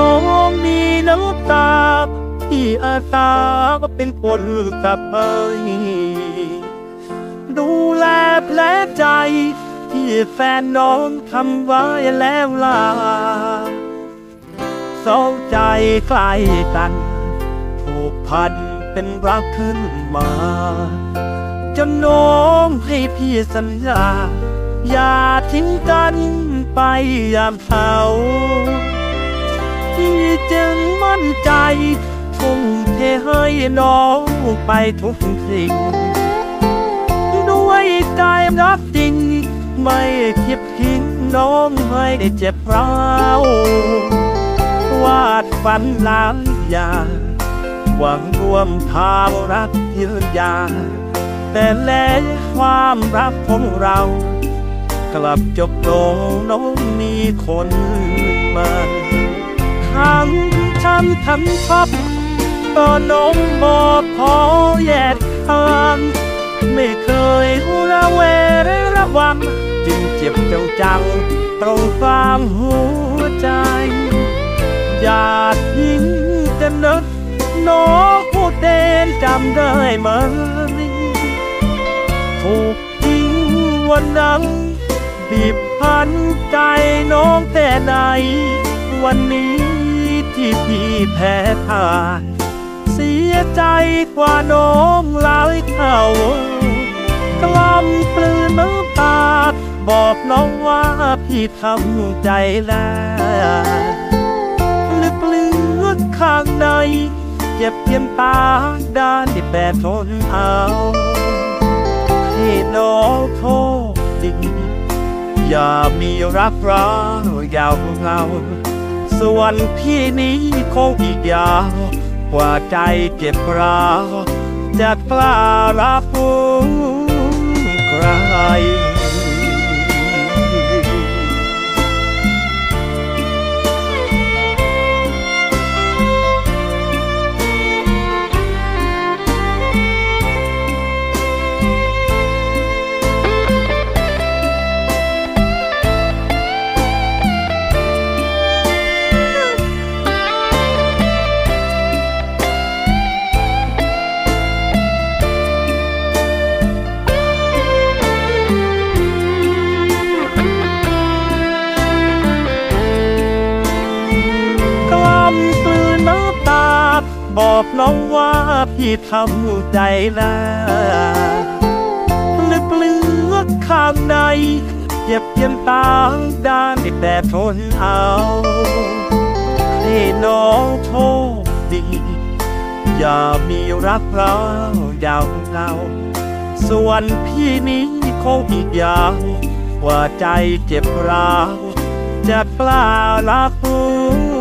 น้องมีน้ำตาที่อาสาก็เป็นคนกลับไปดูแลแผลใจ ที่แฟนน้องทำไว้แล้วล่ะสองใจใกล้กันผูกพันเป็นรักขึ้นมาจนน้องให้พี่สัญญา อย่าทิ้งกันไปยามเช้า พี่จึงมั่นใจทุ่มเทให้น้องไปทุกสิ่ง ด้วยใจรักจริง ไม่คิดทิ้งน้องให้ได้เจ็บร้าววาดฝันหลายอย่างหวังรวมทางรักยืนยาแต่แล้วความรักของเรา กลับจบลงน้องมีคนใหมา ทั้งฉันทั้งชอบก็น้องบอกขอแยกทางไม่เคยระเวรระวังจึงเจ็บจังจังตรงกลางหัวใจอยากยิงจะนึกน้องพูดเดนจำได้ไหมถูกทิ้งวันนั้นบีบพันใจน้องแต่ไหนวันนี้ ที่พี่แพ้พ่าย เสียใจกว่าน้องหลายเท่ากล้ำปลืนน้ำตาบอกน้องว่าพี่ทำใจแล้วลึกลึกข้างใน เจ็บเพียงตาด้านที่แปดทนเอาให้น้องโทษดีอย่ามีรักร้าวยาวเงา ส่วนพี่นี้คงอีกยาวกว่าใจเจ็บร้าวจะกล้ารับใคร น้องว่าพี่ทำใจแล้วลึกลึกข้างใน เจ็บเพียงตาด้านแต่ทนเอาให้น้องโชคดีอย่ามีรักเรายาวเงาส่วนพี่นี้คงอีกยาวว่าใจเจ็บร้าวจะกล้ารับใคร